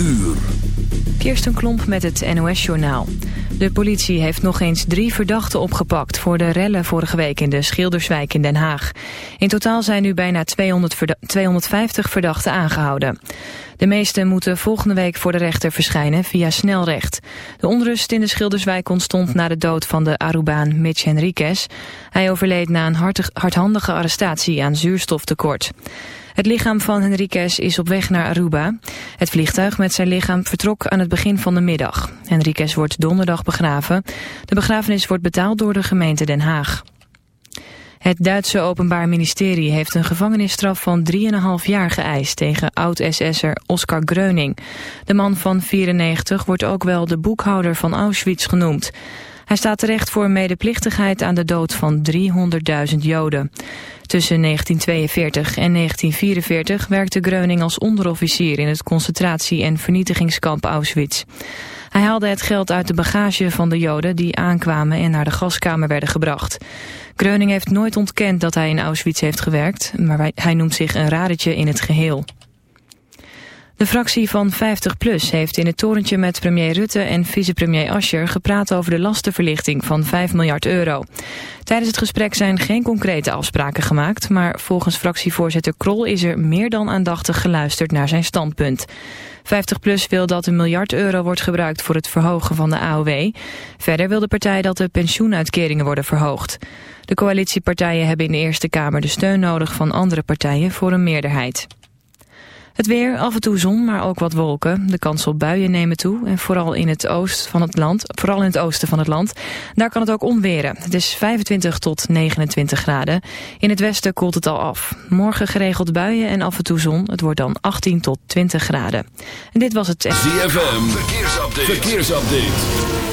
uur. Kirsten Klomp met het NOS-journaal. De politie heeft nog eens drie verdachten opgepakt... voor de rellen vorige week in de Schilderswijk in Den Haag. In totaal zijn nu bijna 200 250 verdachten aangehouden. De meeste moeten volgende week voor de rechter verschijnen via snelrecht. De onrust in de Schilderswijk ontstond na de dood van de Arubaan Mitch Henriquez. Hij overleed na een hardhandige arrestatie aan zuurstoftekort. Het lichaam van Henriquez is op weg naar Aruba. Het vliegtuig met zijn lichaam vertrok aan het begin van de middag. Henriquez wordt donderdag begraven. De begrafenis wordt betaald door de gemeente Den Haag. Het Duitse Openbaar Ministerie heeft een gevangenisstraf van 3,5 jaar geëist tegen oud-SS'er Oskar Gröning. De man van 94 wordt ook wel de boekhouder van Auschwitz genoemd. Hij staat terecht voor medeplichtigheid aan de dood van 300.000 Joden. Tussen 1942 en 1944 werkte Gröning als onderofficier in het concentratie- en vernietigingskamp Auschwitz. Hij haalde het geld uit de bagage van de Joden die aankwamen en naar de gaskamer werden gebracht. Gröning heeft nooit ontkend dat hij in Auschwitz heeft gewerkt, maar hij noemt zich een radertje in het geheel. De fractie van 50PLUS heeft in het torentje met premier Rutte en vicepremier Ascher gepraat over de lastenverlichting van 5 miljard euro. Tijdens het gesprek zijn geen concrete afspraken gemaakt, maar volgens fractievoorzitter Krol is er meer dan aandachtig geluisterd naar zijn standpunt. 50PLUS wil dat een miljard euro wordt gebruikt voor het verhogen van de AOW. Verder wil de partij dat de pensioenuitkeringen worden verhoogd. De coalitiepartijen hebben in de Eerste Kamer de steun nodig van andere partijen voor een meerderheid. Het weer, af en toe zon, maar ook wat wolken. De kans op buien nemen toe. En vooral in het oosten van het land, vooral in het oosten van het land. Daar kan het ook onweren. Het is 25 tot 29 graden. In het westen koelt het al af. Morgen geregeld buien en af en toe zon. Het wordt dan 18 tot 20 graden. En dit was het... ZFM, verkeersupdate. verkeersupdate.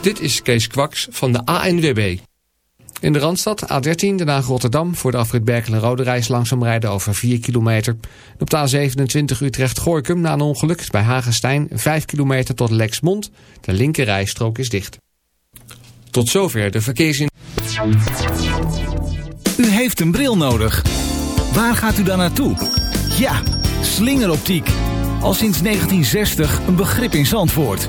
Dit is Kees Kwaks van de ANWB. In de Randstad, A13, Den Haag Rotterdam, voor de afrit Berkel en Rode reis langzaam rijden over 4 kilometer. Op de A27 Utrecht-Gorkum na een ongeluk bij Hagenstein, 5 kilometer tot Lexmond. De linker rijstrook is dicht. Tot zover de verkeersin. U heeft een bril nodig. Waar gaat u dan naartoe? Ja, slingeroptiek. Al sinds 1960 een begrip in Zandvoort.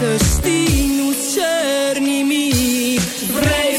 Să știi, nu cer nimic Vrei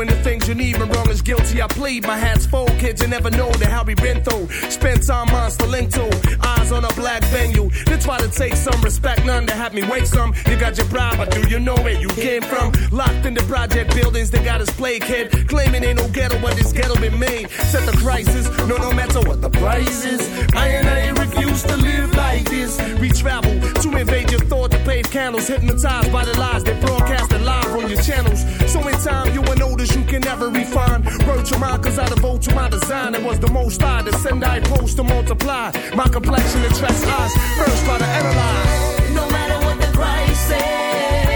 in the things you need. When wrong is guilty, I plead. My hat's full, kids, you never know the how we been through. Spent time monster link to eyes on a black venue. They try to take some respect, none to have me wake some. You got your bribe, but do you know where you came from? Locked in the project buildings, they got us play kid. Claiming ain't no ghetto, but this ghetto been made. Set the crisis, no, no matter what the price is. I and I refuse to live like this. We travel to invade your thought to pave candles, hypnotized by the lies they broadcasted live on your channels. So in time, you will notice you can never refine. Wrote your mind, cause I devote to my design. It was the most I to send, I post to multiply. My complexion attracts eyes, first try to analyze. No matter what the price is,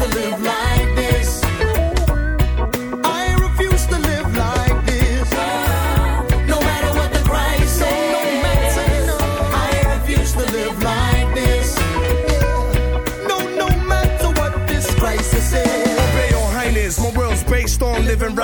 To live like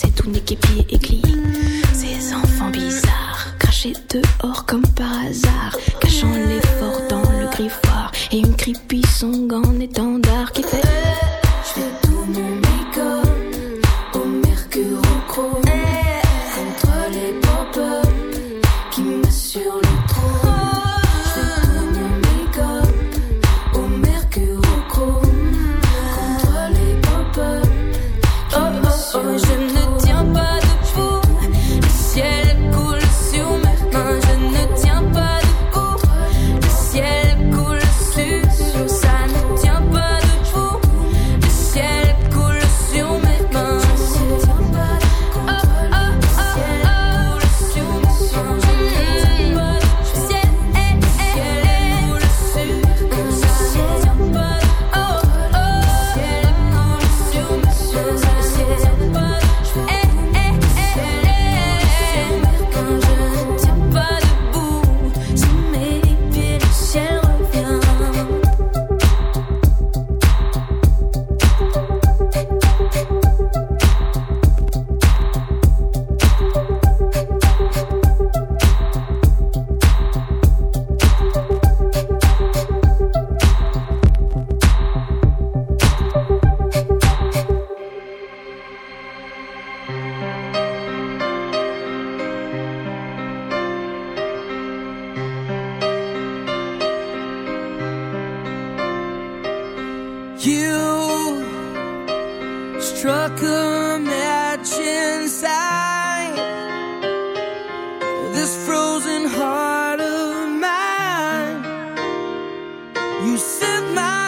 C'est tout nez, pieds et. Ces enfants bizarres, crachés dehors comme par hasard, cachant l'effort dans le griffoir et une creepy son gant You set my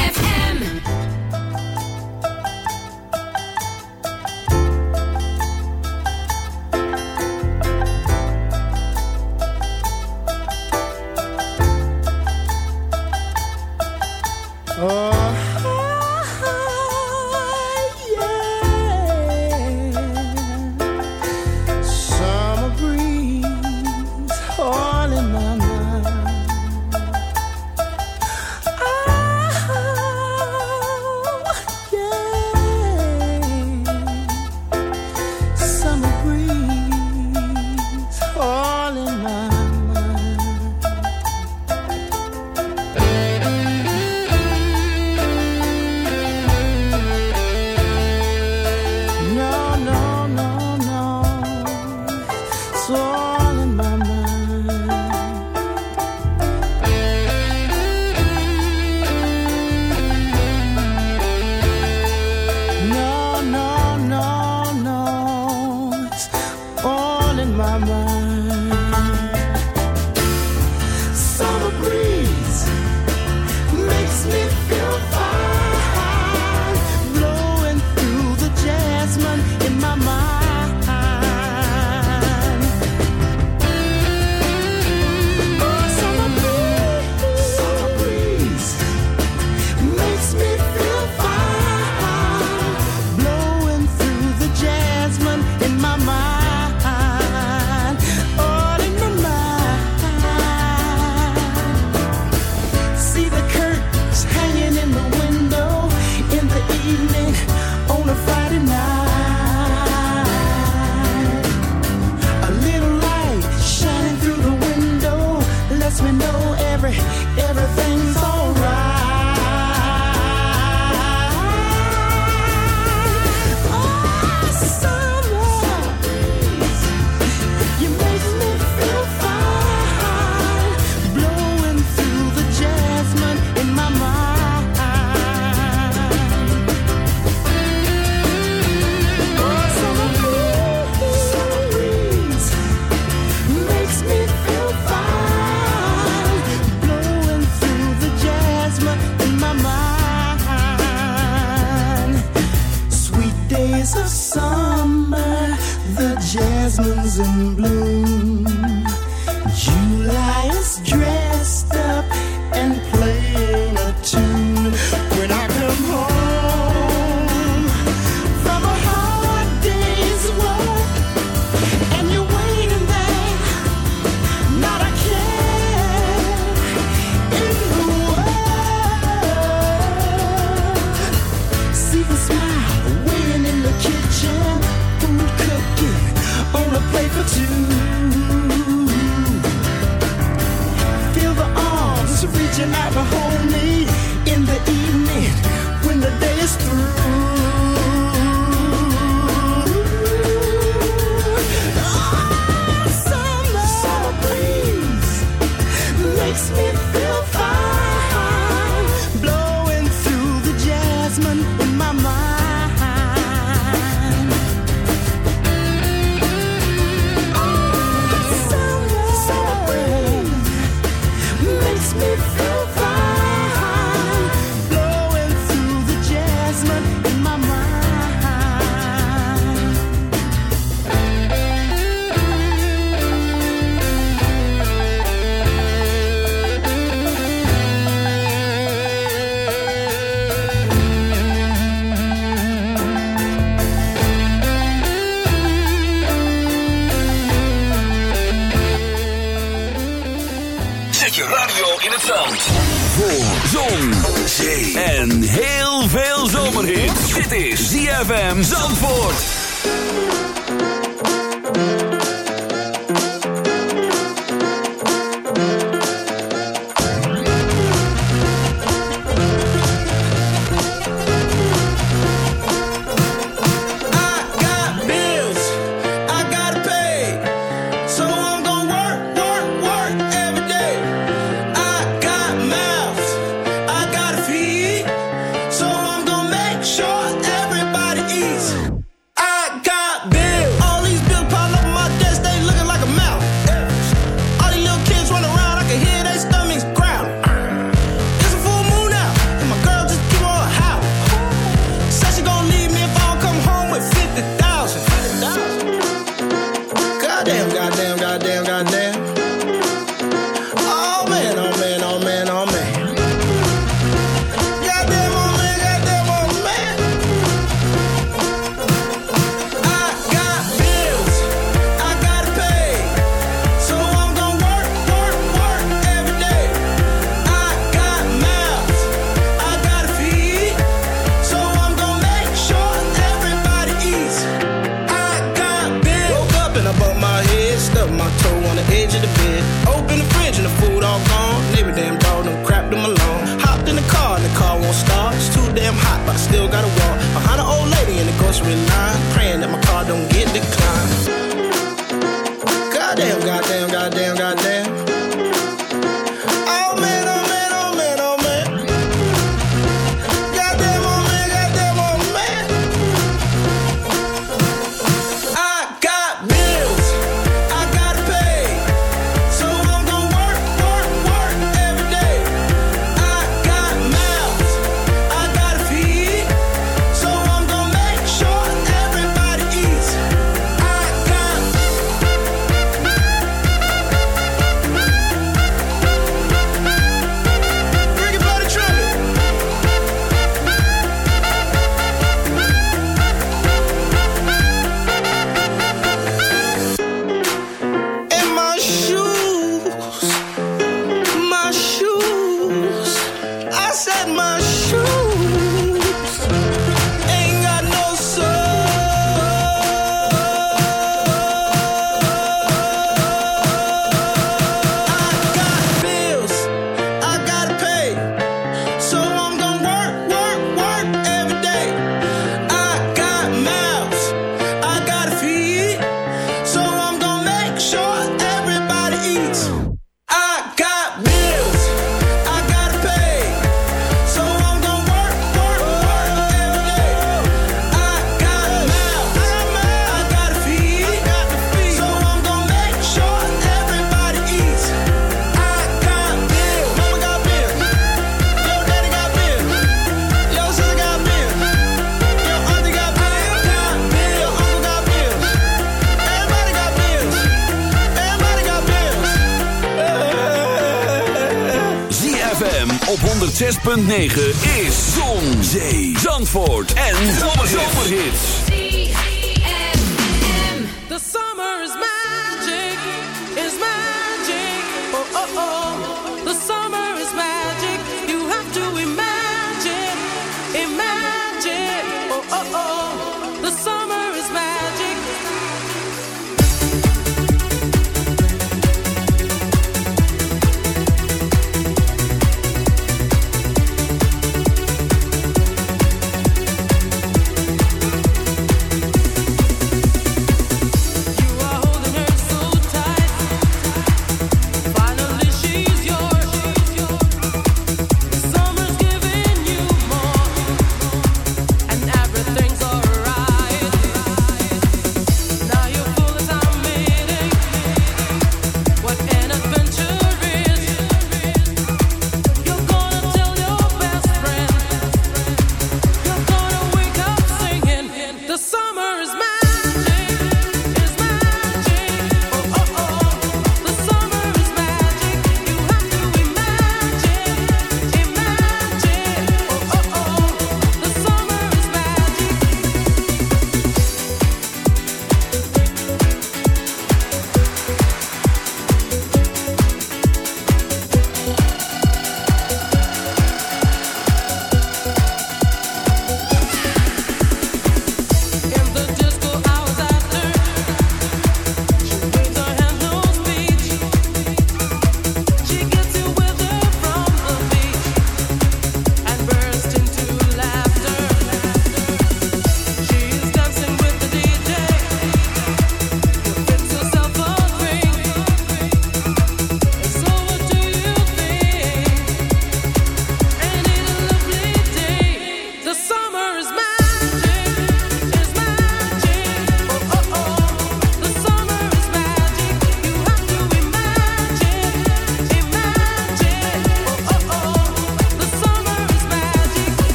106.9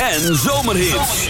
En zomerhits.